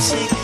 music